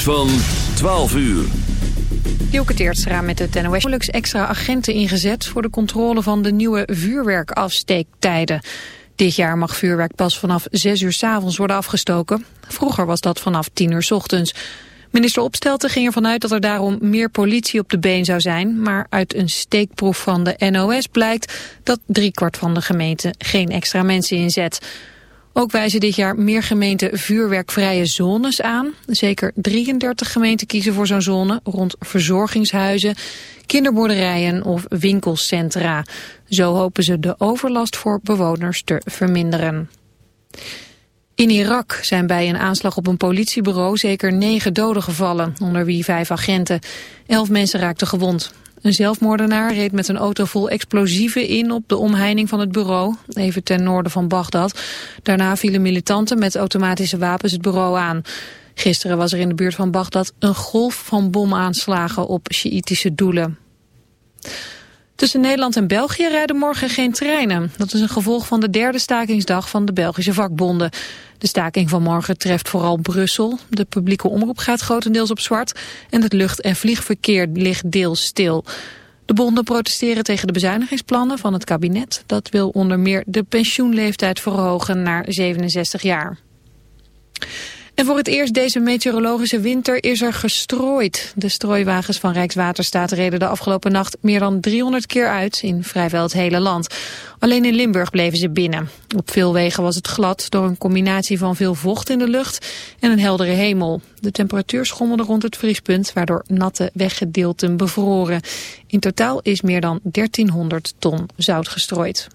van 12 uur. Hielke Teertstra met het NOS. Nauwelijks extra agenten ingezet voor de controle van de nieuwe vuurwerkafsteektijden. Dit jaar mag vuurwerk pas vanaf 6 uur s avonds worden afgestoken. Vroeger was dat vanaf 10 uur s ochtends. Minister Opstelten ging ervan uit dat er daarom meer politie op de been zou zijn. Maar uit een steekproef van de NOS blijkt dat driekwart van de gemeente geen extra mensen inzet. Ook wijzen dit jaar meer gemeenten vuurwerkvrije zones aan. Zeker 33 gemeenten kiezen voor zo'n zone rond verzorgingshuizen, kinderboerderijen of winkelcentra. Zo hopen ze de overlast voor bewoners te verminderen. In Irak zijn bij een aanslag op een politiebureau zeker negen doden gevallen, onder wie vijf agenten. Elf mensen raakten gewond. Een zelfmoordenaar reed met een auto vol explosieven in op de omheining van het bureau, even ten noorden van Bagdad. Daarna vielen militanten met automatische wapens het bureau aan. Gisteren was er in de buurt van Bagdad een golf van bomaanslagen op Sjiïtische doelen. Tussen Nederland en België rijden morgen geen treinen. Dat is een gevolg van de derde stakingsdag van de Belgische vakbonden. De staking van morgen treft vooral Brussel. De publieke omroep gaat grotendeels op zwart. En het lucht- en vliegverkeer ligt deels stil. De bonden protesteren tegen de bezuinigingsplannen van het kabinet. Dat wil onder meer de pensioenleeftijd verhogen naar 67 jaar. En voor het eerst deze meteorologische winter is er gestrooid. De strooiwagens van Rijkswaterstaat reden de afgelopen nacht meer dan 300 keer uit in vrijwel het hele land. Alleen in Limburg bleven ze binnen. Op veel wegen was het glad door een combinatie van veel vocht in de lucht en een heldere hemel. De temperatuur schommelde rond het vriespunt, waardoor natte weggedeelten bevroren. In totaal is meer dan 1300 ton zout gestrooid.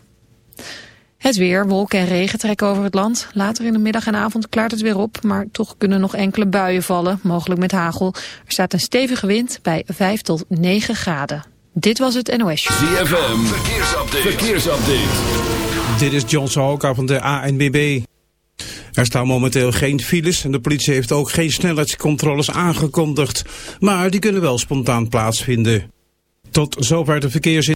Het weer, wolken en regen trekken over het land. Later in de middag en avond klaart het weer op, maar toch kunnen nog enkele buien vallen, mogelijk met hagel. Er staat een stevige wind bij 5 tot 9 graden. Dit was het NOS. ZFM, verkeersupdate. verkeersupdate. Dit is John Sahoka van de ANBB. Er staan momenteel geen files en de politie heeft ook geen snelheidscontroles aangekondigd. Maar die kunnen wel spontaan plaatsvinden. Tot zover de verkeersin.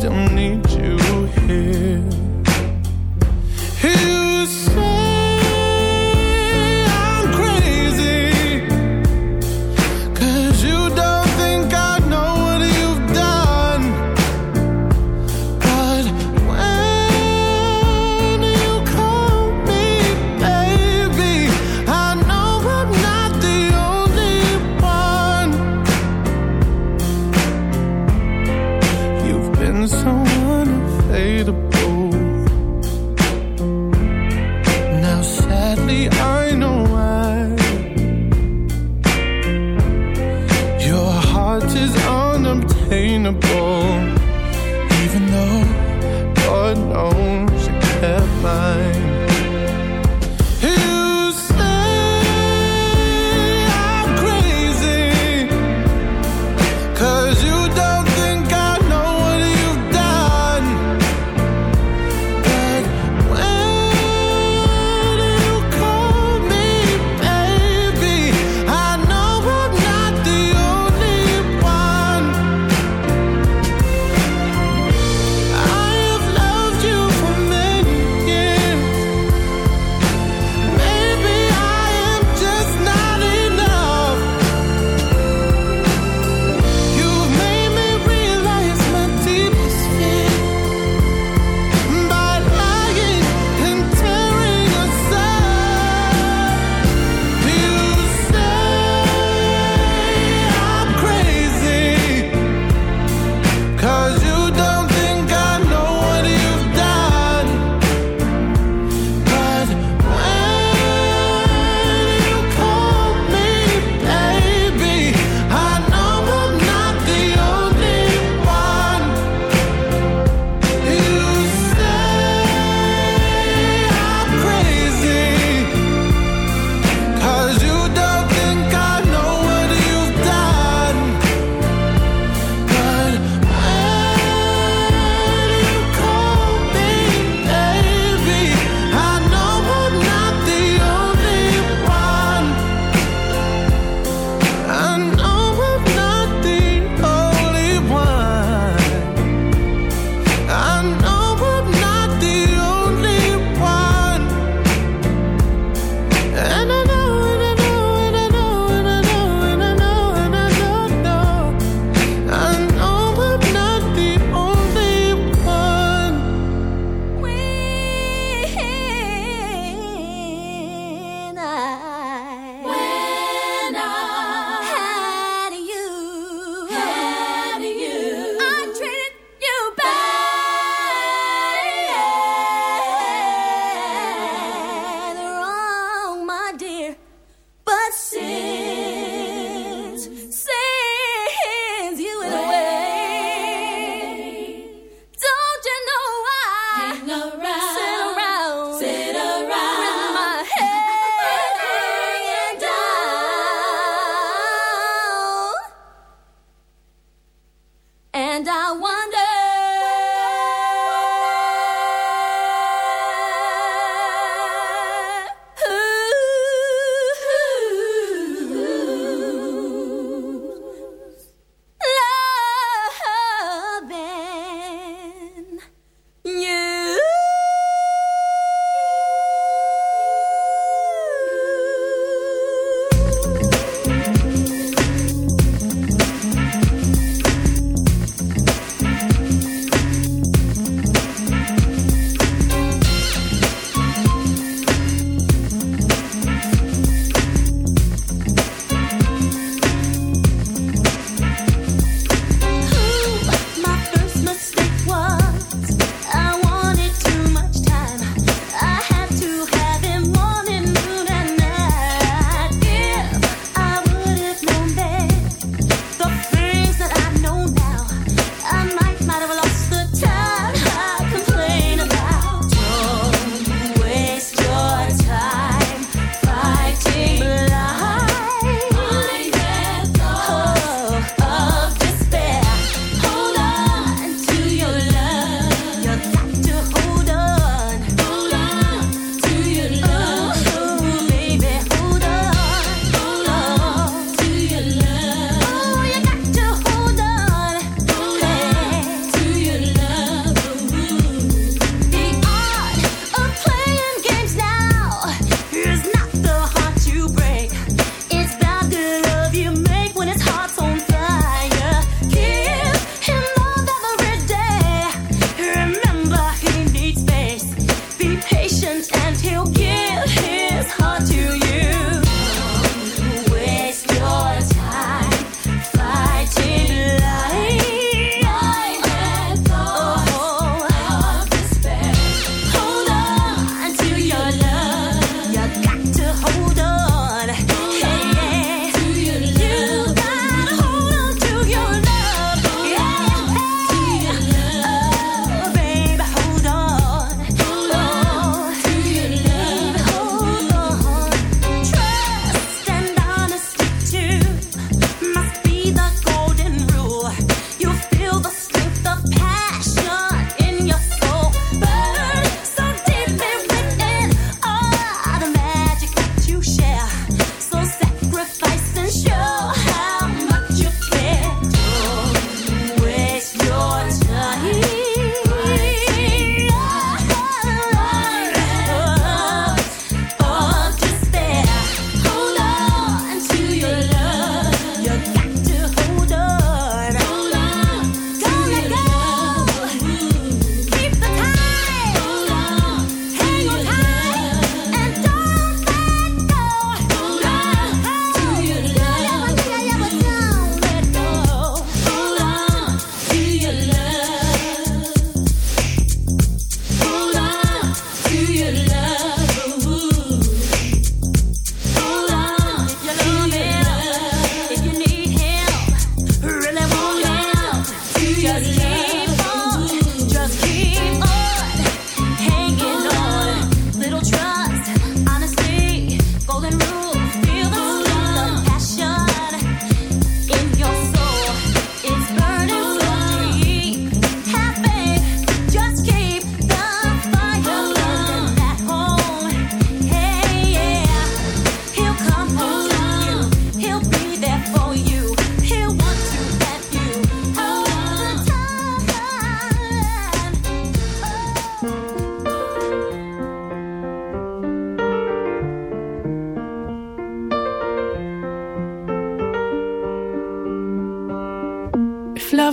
still new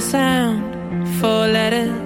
sound, four letters.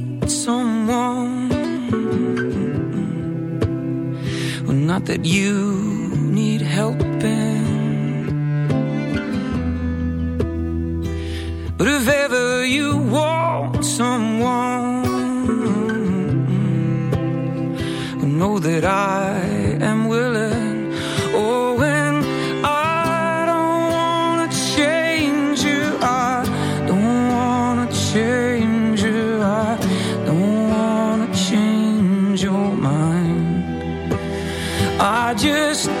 someone. Well, not that you need helping. But if ever you want someone, well, know that I am willing. I just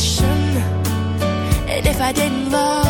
Audition. And if I didn't love